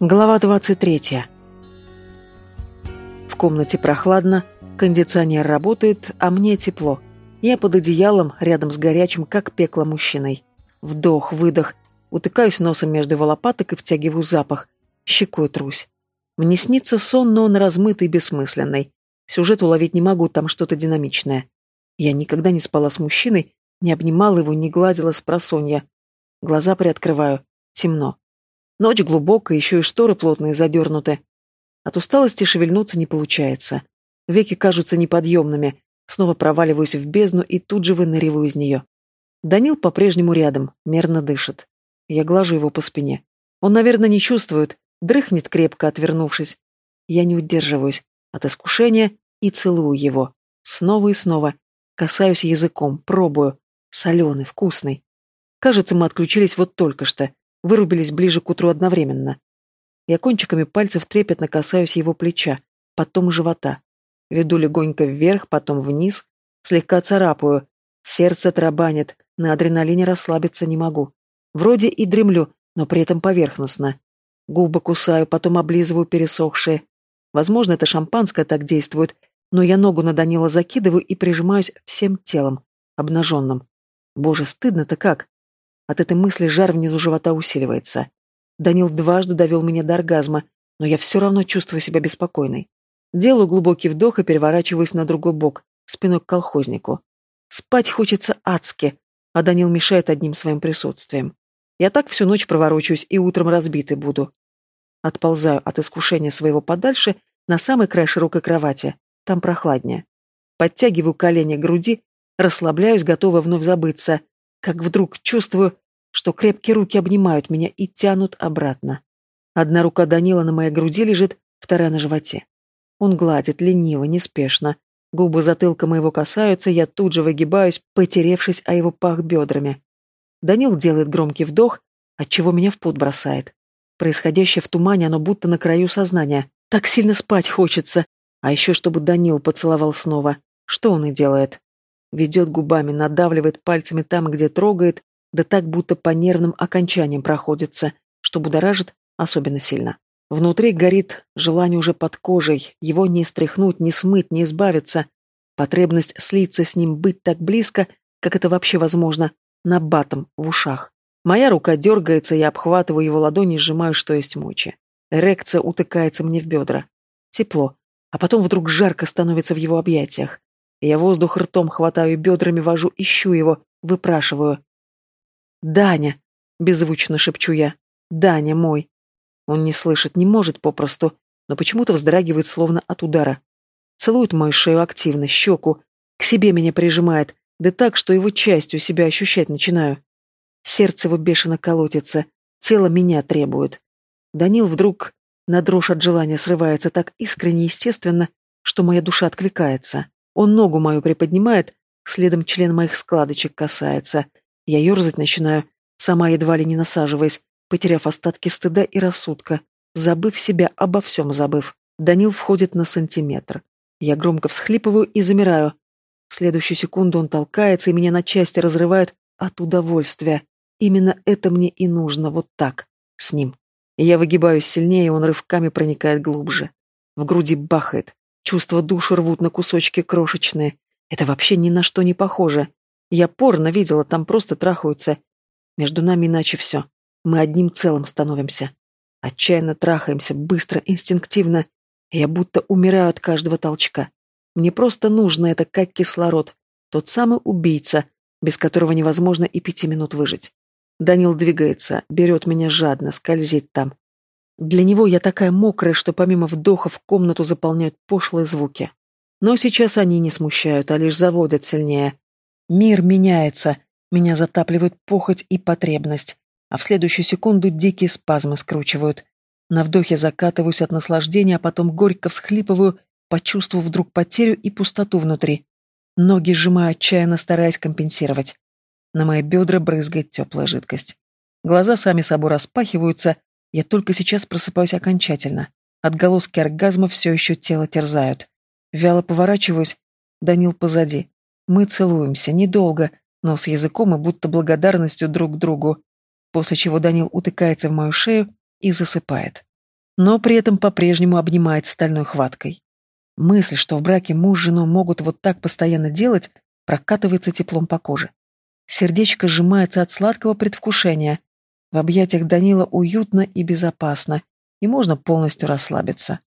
Глава 23. В комнате прохладно, кондиционер работает, а мне тепло. Я под одеялом, рядом с горячим, как пекло мужчиной. Вдох, выдох, утыкаюсь носом между его лопаток и втягиваю запах. Щекой трусь. Мне снится сон, но он размытый и бессмысленный. Сюжет уловить не могу, там что-то динамичное. Я никогда не спала с мужчиной, не обнимала его, не гладила с просонья. Глаза приоткрываю. Темно. Ночь глубокая, еще и шторы плотные задернуты. От усталости шевельнуться не получается. Веки кажутся неподъемными. Снова проваливаюсь в бездну и тут же выныриваю из нее. Данил по-прежнему рядом, мерно дышит. Я глажу его по спине. Он, наверное, не чувствует, дрыхнет крепко, отвернувшись. Я не удерживаюсь от искушения и целую его. Снова и снова. Касаюсь языком, пробую. Соленый, вкусный. Кажется, мы отключились вот только что вырубились ближе к утру одновременно. Я кончиками пальцев трепетно касаюсь его плеча, потом живота. Веду легонько вверх, потом вниз, слегка царапаю. Сердце тарабанит, на адреналине расслабиться не могу. Вроде и дремлю, но при этом поверхностно. Губы кусаю, потом облизываю пересохшие. Возможно, это шампанское так действует, но я ногу на Данила закидываю и прижимаюсь всем телом, обнаженным. Боже, стыдно-то как. От этой мысли жар внизу живота усиливается. Данил дважды довел меня до оргазма, но я все равно чувствую себя беспокойной. Делаю глубокий вдох и переворачиваюсь на другой бок, спиной к колхознику. Спать хочется адски, а Данил мешает одним своим присутствием. Я так всю ночь проворочусь и утром разбитый буду. Отползаю от искушения своего подальше на самый край широкой кровати. Там прохладнее. Подтягиваю колени к груди, расслабляюсь, готова вновь забыться, как вдруг чувствую, что крепкие руки обнимают меня и тянут обратно. Одна рука Данила на моей груди лежит, вторая на животе. Он гладит, лениво, неспешно. Губы затылка моего касаются, я тут же выгибаюсь, потеревшись о его пах бедрами. Данил делает громкий вдох, отчего меня в пот бросает. Происходящее в тумане, оно будто на краю сознания. Так сильно спать хочется. А еще чтобы Данил поцеловал снова. Что он и делает. Ведет губами, надавливает пальцами там, где трогает, да так, будто по нервным окончаниям проходится, что будоражит особенно сильно. Внутри горит желание уже под кожей, его не стряхнуть, не смыть, не избавиться. Потребность слиться с ним, быть так близко, как это вообще возможно, на батом в ушах. Моя рука дергается, я обхватываю его ладони и сжимаю, что есть мочи. Эрекция утыкается мне в бедра. Тепло, а потом вдруг жарко становится в его объятиях. Я воздух ртом хватаю, бедрами вожу, ищу его, выпрашиваю. «Даня!» — беззвучно шепчу я. «Даня мой!» Он не слышит, не может попросту, но почему-то вздрагивает, словно от удара. Целует мою шею активно, щеку, к себе меня прижимает, да так, что его частью себя ощущать начинаю. Сердце его бешено колотится, тело меня требует. Данил вдруг на дрожь от желания срывается так искренне естественно, что моя душа откликается. Он ногу мою приподнимает, следом член моих складочек касается. Я ерзать начинаю, сама едва ли не насаживаясь, потеряв остатки стыда и рассудка, забыв себя, обо всем забыв. Данил входит на сантиметр. Я громко всхлипываю и замираю. В следующую секунду он толкается и меня на части разрывает от удовольствия. Именно это мне и нужно, вот так, с ним. Я выгибаюсь сильнее, и он рывками проникает глубже. В груди бахает. Чувства душу рвут на кусочки крошечные. Это вообще ни на что не похоже. Я порно видела, там просто трахаются. Между нами иначе все. Мы одним целым становимся. Отчаянно трахаемся, быстро, инстинктивно. Я будто умираю от каждого толчка. Мне просто нужно это как кислород. Тот самый убийца, без которого невозможно и пяти минут выжить. Данил двигается, берет меня жадно, скользит там. Для него я такая мокрая, что помимо вдохов комнату заполняют пошлые звуки. Но сейчас они не смущают, а лишь заводят сильнее. Мир меняется, меня затапливают похоть и потребность, а в следующую секунду дикие спазмы скручивают. На вдохе закатываюсь от наслаждения, а потом горько всхлипываю, почувствовав вдруг потерю и пустоту внутри. Ноги сжимаю отчаянно, стараясь компенсировать. На мои бедра брызгает теплая жидкость. Глаза сами собой распахиваются, я только сейчас просыпаюсь окончательно. Отголоски оргазма все еще тело терзают. Вяло поворачиваюсь, Данил позади. Мы целуемся, недолго, но с языком и будто благодарностью друг к другу, после чего Данил утыкается в мою шею и засыпает. но при этом по-прежнему обнимает стальной хваткой. Мысль, что в браке муж с женой могут вот так постоянно делать, прокатывается теплом по коже. Сердечко сжимается от сладкого предвкушения. В объятиях Данила уютно и безопасно, и можно полностью расслабиться.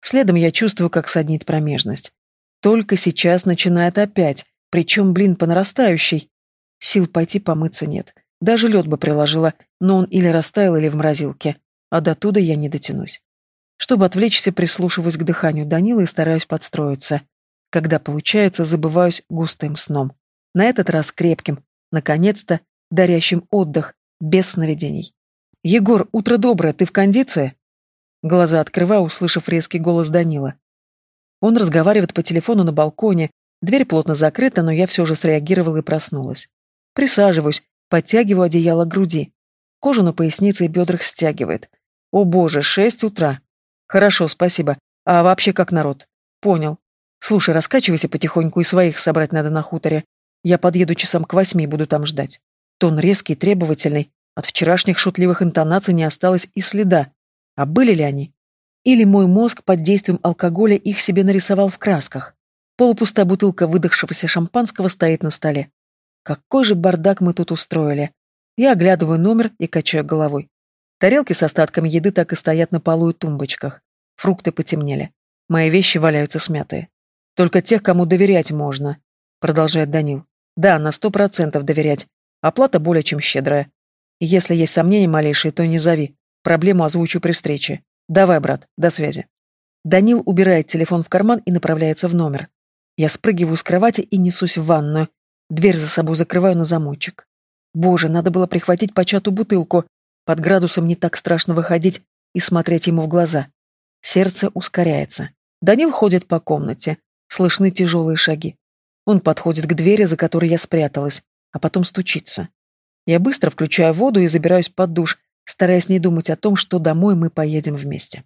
Следом я чувствую, как саднит промежность. Только сейчас начинает опять, причем, блин, по нарастающей. Сил пойти помыться нет. Даже лед бы приложила, но он или растаял, или в морозилке. А до туда я не дотянусь. Чтобы отвлечься, прислушиваюсь к дыханию Данила и стараюсь подстроиться. Когда получается, забываюсь густым сном. На этот раз крепким, наконец-то, дарящим отдых, без сновидений. «Егор, утро доброе, ты в кондиции?» Глаза открываю, услышав резкий голос Данила. Он разговаривает по телефону на балконе, дверь плотно закрыта, но я все же среагировала и проснулась. Присаживаюсь, подтягиваю одеяло к груди. Кожу на пояснице и бедрах стягивает. О боже, шесть утра. Хорошо, спасибо. А вообще как народ? Понял. Слушай, раскачивайся потихоньку, и своих собрать надо на хуторе. Я подъеду часам к восьми и буду там ждать. Тон резкий, требовательный. От вчерашних шутливых интонаций не осталось и следа. А были ли они? Или мой мозг под действием алкоголя их себе нарисовал в красках? Полупустая бутылка выдохшегося шампанского стоит на столе. Какой же бардак мы тут устроили. Я оглядываю номер и качаю головой. Тарелки с остатками еды так и стоят на полу и тумбочках. Фрукты потемнели. Мои вещи валяются смятые. Только тех, кому доверять можно, продолжает Данил. Да, на сто процентов доверять. Оплата более чем щедрая. Если есть сомнения малейшие, то не зови. Проблему озвучу при встрече. Давай, брат, до связи. Данил убирает телефон в карман и направляется в номер. Я спрыгиваю с кровати и несусь в ванную. Дверь за собой закрываю на замочек. Боже, надо было прихватить початую бутылку. Под градусом не так страшно выходить и смотреть ему в глаза. Сердце ускоряется. Данил ходит по комнате. Слышны тяжелые шаги. Он подходит к двери, за которой я спряталась, а потом стучится. Я быстро включаю воду и забираюсь под душ, стараясь не думать о том, что домой мы поедем вместе.